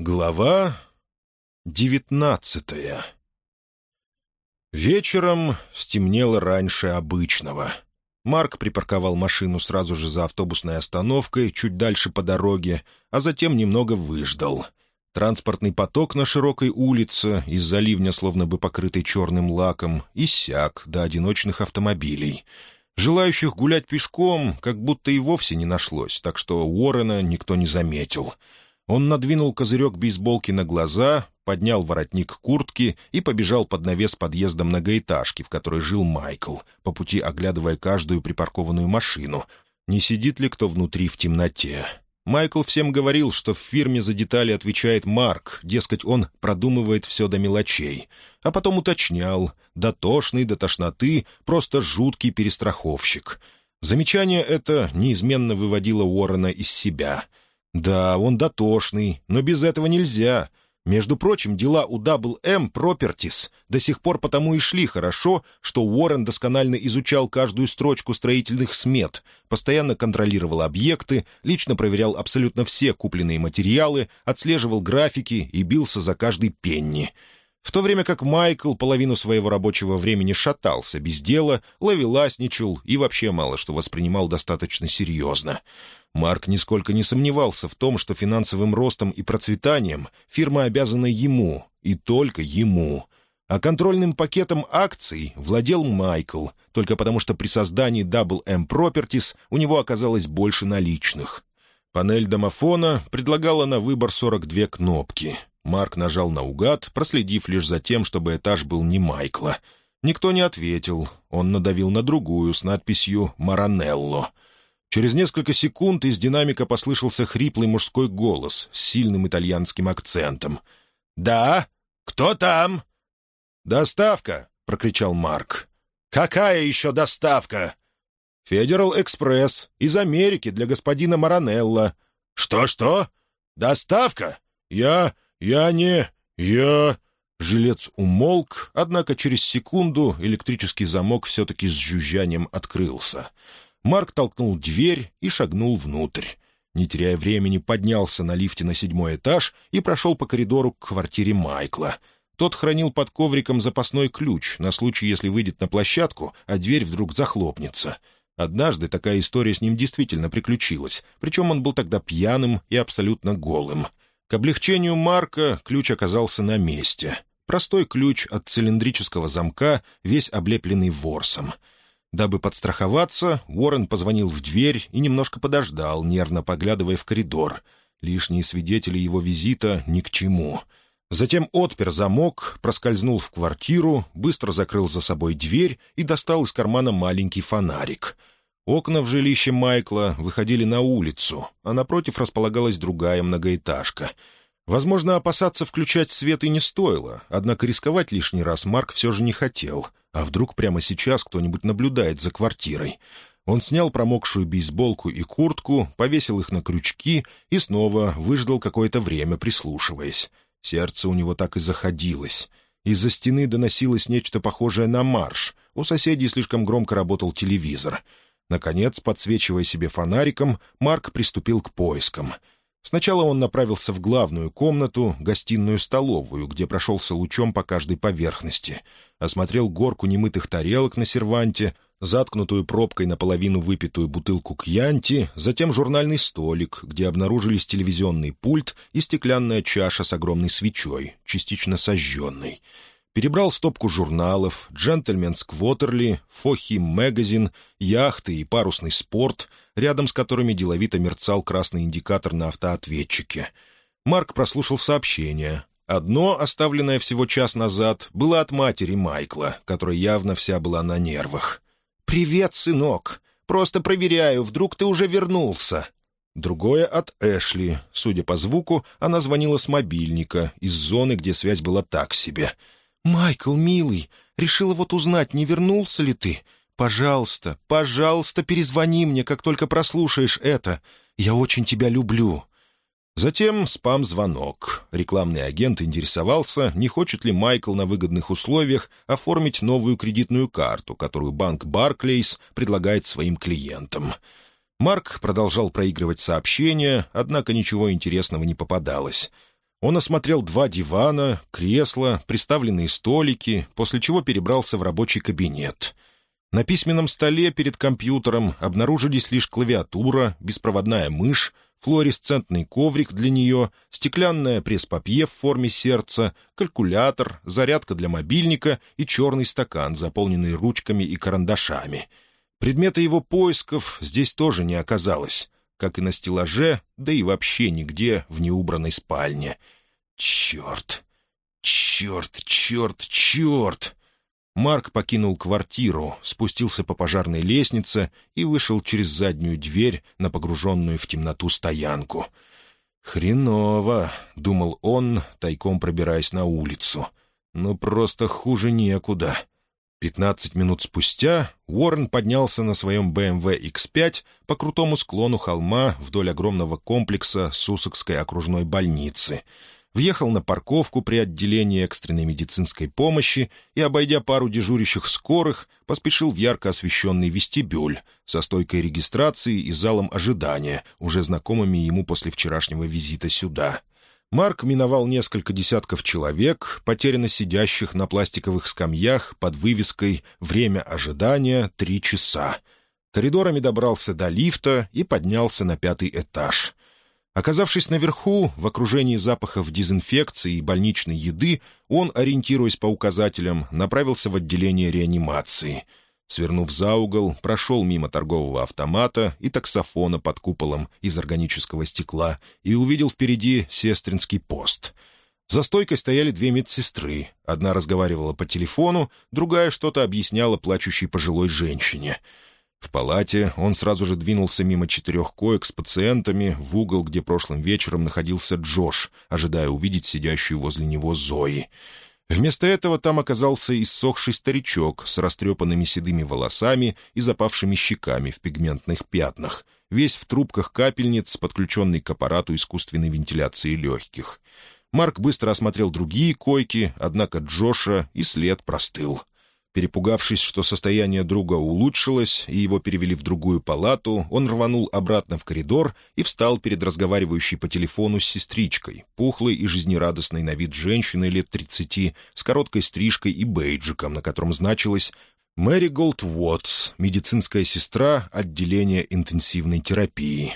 Глава девятнадцатая Вечером стемнело раньше обычного. Марк припарковал машину сразу же за автобусной остановкой, чуть дальше по дороге, а затем немного выждал. Транспортный поток на широкой улице, из-за ливня словно бы покрытый черным лаком, иссяк до одиночных автомобилей. Желающих гулять пешком как будто и вовсе не нашлось, так что Уоррена никто не заметил — он надвинул козырек бейсболки на глаза, поднял воротник куртки и побежал под навес подъезда многоэтажки, в которой жил Майкл, по пути оглядывая каждую припаркованную машину. Не сидит ли кто внутри в темноте? Майкл всем говорил, что в фирме за детали отвечает Марк, дескать, он продумывает все до мелочей. А потом уточнял, дотошный до тошноты, просто жуткий перестраховщик. Замечание это неизменно выводило Уоррена из себя — да, он дотошный, но без этого нельзя. Между прочим, дела у WM Properties до сих пор потому и шли хорошо, что Уоррен досконально изучал каждую строчку строительных смет, постоянно контролировал объекты, лично проверял абсолютно все купленные материалы, отслеживал графики и бился за каждый пенни — в то время как Майкл половину своего рабочего времени шатался без дела, ловеласничал и вообще мало что воспринимал достаточно серьезно. Марк нисколько не сомневался в том, что финансовым ростом и процветанием фирма обязана ему, и только ему. А контрольным пакетом акций владел Майкл, только потому что при создании Double M Properties у него оказалось больше наличных. Панель домофона предлагала на выбор 42 кнопки. Марк нажал наугад, проследив лишь за тем, чтобы этаж был не Майкла. Никто не ответил. Он надавил на другую с надписью «Маранелло». Через несколько секунд из динамика послышался хриплый мужской голос с сильным итальянским акцентом. «Да? Кто там?» «Доставка!» — прокричал Марк. «Какая еще доставка?» «Федерал Экспресс. Из Америки для господина Маранелла». «Что-что? Доставка? Я... я не... я...» Жилец умолк, однако через секунду электрический замок все-таки с жужжанием открылся. Марк толкнул дверь и шагнул внутрь. Не теряя времени, поднялся на лифте на седьмой этаж и прошел по коридору к квартире Майкла. Тот хранил под ковриком запасной ключ на случай, если выйдет на площадку, а дверь вдруг захлопнется. Однажды такая история с ним действительно приключилась, причем он был тогда пьяным и абсолютно голым. К облегчению Марка ключ оказался на месте. Простой ключ от цилиндрического замка, весь облепленный ворсом — Дабы подстраховаться, Уоррен позвонил в дверь и немножко подождал, нервно поглядывая в коридор. Лишние свидетели его визита ни к чему. Затем отпер замок, проскользнул в квартиру, быстро закрыл за собой дверь и достал из кармана маленький фонарик. Окна в жилище Майкла выходили на улицу, а напротив располагалась другая многоэтажка. Возможно, опасаться включать свет и не стоило, однако рисковать лишний раз Марк все же не хотел — а вдруг прямо сейчас кто-нибудь наблюдает за квартирой? Он снял промокшую бейсболку и куртку, повесил их на крючки и снова выждал какое-то время, прислушиваясь. Сердце у него так и заходилось. Из-за стены доносилось нечто похожее на марш. У соседей слишком громко работал телевизор. Наконец, подсвечивая себе фонариком, Марк приступил к поискам — Сначала он направился в главную комнату, гостиную-столовую, где прошелся лучом по каждой поверхности, осмотрел горку немытых тарелок на серванте, заткнутую пробкой наполовину выпитую бутылку кьянти, затем журнальный столик, где обнаружились телевизионный пульт и стеклянная чаша с огромной свечой, частично сожженной — перебрал стопку журналов «Джентльменс Квотерли», «Фохим Мэгазин», «Яхты» и «Парусный спорт», рядом с которыми деловито мерцал красный индикатор на автоответчике. Марк прослушал сообщение. Одно, оставленное всего час назад, было от матери Майкла, которая явно вся была на нервах. «Привет, сынок! Просто проверяю, вдруг ты уже вернулся!» Другое от Эшли. Судя по звуку, она звонила с мобильника, из зоны, где связь была так себе — «Майкл, милый, решила вот узнать, не вернулся ли ты? Пожалуйста, пожалуйста, перезвони мне, как только прослушаешь это. Я очень тебя люблю». Затем спам-звонок. Рекламный агент интересовался, не хочет ли Майкл на выгодных условиях оформить новую кредитную карту, которую банк «Барклейс» предлагает своим клиентам. Марк продолжал проигрывать сообщения, однако ничего интересного не попадалось. Он осмотрел два дивана, кресла, приставленные столики, после чего перебрался в рабочий кабинет. На письменном столе перед компьютером обнаружились лишь клавиатура, беспроводная мышь, флуоресцентный коврик для нее, стеклянное пресс-папье в форме сердца, калькулятор, зарядка для мобильника и черный стакан, заполненный ручками и карандашами. Предмета его поисков здесь тоже не оказалось как и на стеллаже, да и вообще нигде в неубранной спальне. Черт! Черт, черт, черт! Марк покинул квартиру, спустился по пожарной лестнице и вышел через заднюю дверь на погруженную в темноту стоянку. «Хреново», — думал он, тайком пробираясь на улицу. «Ну, просто хуже некуда». Пятнадцать минут спустя Уоррен поднялся на своем BMW X5 по крутому склону холма вдоль огромного комплекса Сусокской окружной больницы. Въехал на парковку при отделении экстренной медицинской помощи и, обойдя пару дежурящих скорых, поспешил в ярко освещенный вестибюль со стойкой регистрации и залом ожидания, уже знакомыми ему после вчерашнего визита сюда. Марк миновал несколько десятков человек, потерянно сидящих на пластиковых скамьях под вывеской «Время ожидания — три часа». Коридорами добрался до лифта и поднялся на пятый этаж. Оказавшись наверху, в окружении запахов дезинфекции и больничной еды, он, ориентируясь по указателям, направился в отделение реанимации — Свернув за угол, прошел мимо торгового автомата и таксофона под куполом из органического стекла и увидел впереди сестринский пост. За стойкой стояли две медсестры. Одна разговаривала по телефону, другая что-то объясняла плачущей пожилой женщине. В палате он сразу же двинулся мимо четырех коек с пациентами в угол, где прошлым вечером находился Джош, ожидая увидеть сидящую возле него Зои. Вместо этого там оказался иссохший старичок с растрепанными седыми волосами и запавшими щеками в пигментных пятнах, весь в трубках капельниц, подключенный к аппарату искусственной вентиляции легких. Марк быстро осмотрел другие койки, однако Джоша и след простыл. Перепугавшись, что состояние друга улучшилось и его перевели в другую палату, он рванул обратно в коридор и встал перед разговаривающей по телефону с сестричкой, пухлой и жизнерадостной на вид женщиной лет тридцати, с короткой стрижкой и бейджиком, на котором значилось «Мэри Голд Уотс, медицинская сестра отделения интенсивной терапии».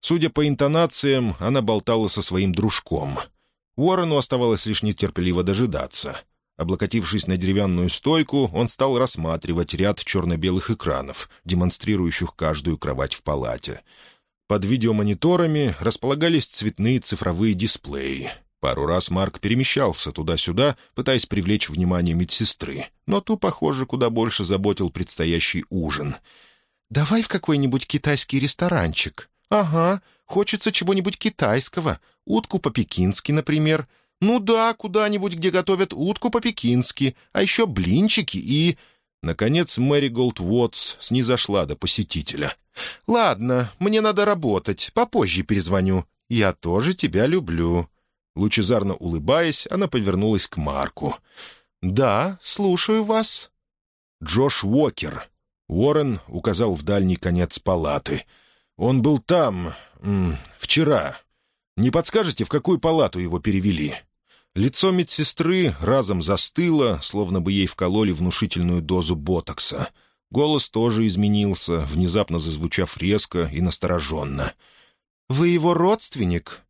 Судя по интонациям, она болтала со своим дружком. Уоррену оставалось лишь нетерпеливо дожидаться — Облокотившись на деревянную стойку, он стал рассматривать ряд черно-белых экранов, демонстрирующих каждую кровать в палате. Под видеомониторами располагались цветные цифровые дисплеи. Пару раз Марк перемещался туда-сюда, пытаясь привлечь внимание медсестры, но ту, похоже, куда больше заботил предстоящий ужин. «Давай в какой-нибудь китайский ресторанчик». «Ага, хочется чего-нибудь китайского. Утку по-пекински, например. «Ну да, куда-нибудь, где готовят утку по-пекински, а еще блинчики и...» Наконец Мэри Голд Уотс снизошла до посетителя. «Ладно, мне надо работать, попозже перезвоню. Я тоже тебя люблю». Лучезарно улыбаясь, она повернулась к Марку. «Да, слушаю вас». «Джош Уокер». Уоррен указал в дальний конец палаты. «Он был там... вчера. Не подскажете, в какую палату его перевели?» Лицо медсестры разом застыло, словно бы ей вкололи внушительную дозу ботокса. Голос тоже изменился, внезапно зазвучав резко и настороженно. «Вы его родственник?»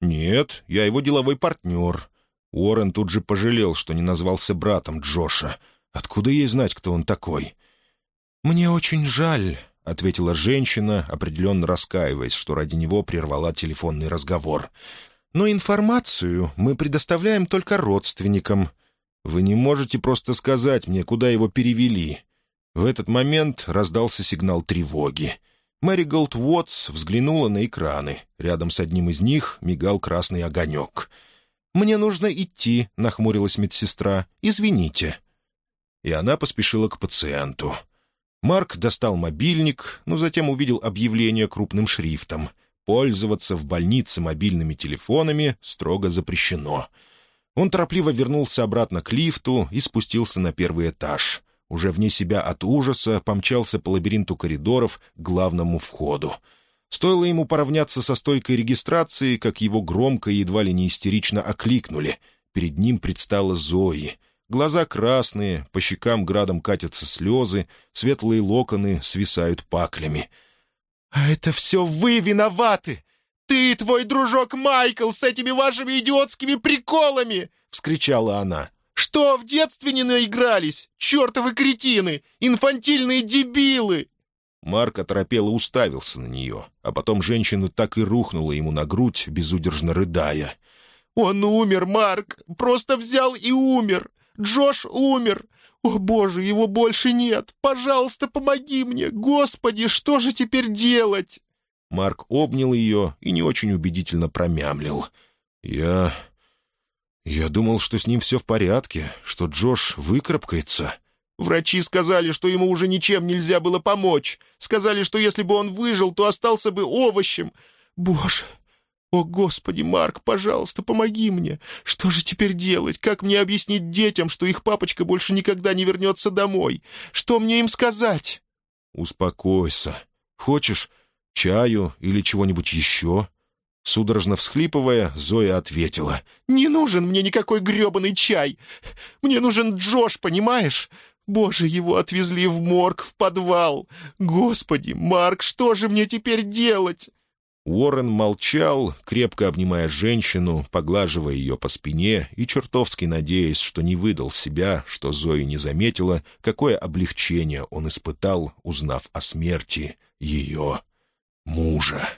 «Нет, я его деловой партнер». Уоррен тут же пожалел, что не назвался братом Джоша. Откуда ей знать, кто он такой? «Мне очень жаль», — ответила женщина, определенно раскаиваясь, что ради него прервала телефонный разговор но информацию мы предоставляем только родственникам. Вы не можете просто сказать мне, куда его перевели». В этот момент раздался сигнал тревоги. Мэри Голд Уотс взглянула на экраны. Рядом с одним из них мигал красный огонек. «Мне нужно идти», — нахмурилась медсестра. «Извините». И она поспешила к пациенту. Марк достал мобильник, но затем увидел объявление крупным шрифтом — Пользоваться в больнице мобильными телефонами строго запрещено. Он торопливо вернулся обратно к лифту и спустился на первый этаж. Уже вне себя от ужаса помчался по лабиринту коридоров к главному входу. Стоило ему поравняться со стойкой регистрации, как его громко и едва ли не истерично окликнули. Перед ним предстала Зои. Глаза красные, по щекам градом катятся слезы, светлые локоны свисают паклями. «А это все вы виноваты! Ты и твой дружок Майкл с этими вашими идиотскими приколами!» — вскричала она. «Что, в детстве не наигрались? Чертовы кретины! Инфантильные дебилы!» Марк оторопело уставился на нее, а потом женщина так и рухнула ему на грудь, безудержно рыдая. «Он умер, Марк! Просто взял и умер! Джош умер! О, Боже, его больше нет! Пожалуйста, помоги мне! Господи, что же теперь делать?» Марк обнял ее и не очень убедительно промямлил. «Я... я думал, что с ним все в порядке, что Джош выкарабкается». Врачи сказали, что ему уже ничем нельзя было помочь. Сказали, что если бы он выжил, то остался бы овощем. Боже, «О, Господи, Марк, пожалуйста, помоги мне! Что же теперь делать? Как мне объяснить детям, что их папочка больше никогда не вернется домой? Что мне им сказать?» «Успокойся. Хочешь чаю или чего-нибудь еще?» Судорожно всхлипывая, Зоя ответила. «Не нужен мне никакой гребаный чай. Мне нужен Джош, понимаешь? Боже, его отвезли в морг, в подвал. Господи, Марк, что же мне теперь делать?» Уоррен молчал, крепко обнимая женщину, поглаживая ее по спине и чертовски надеясь, что не выдал себя, что Зои не заметила, какое облегчение он испытал, узнав о смерти ее мужа.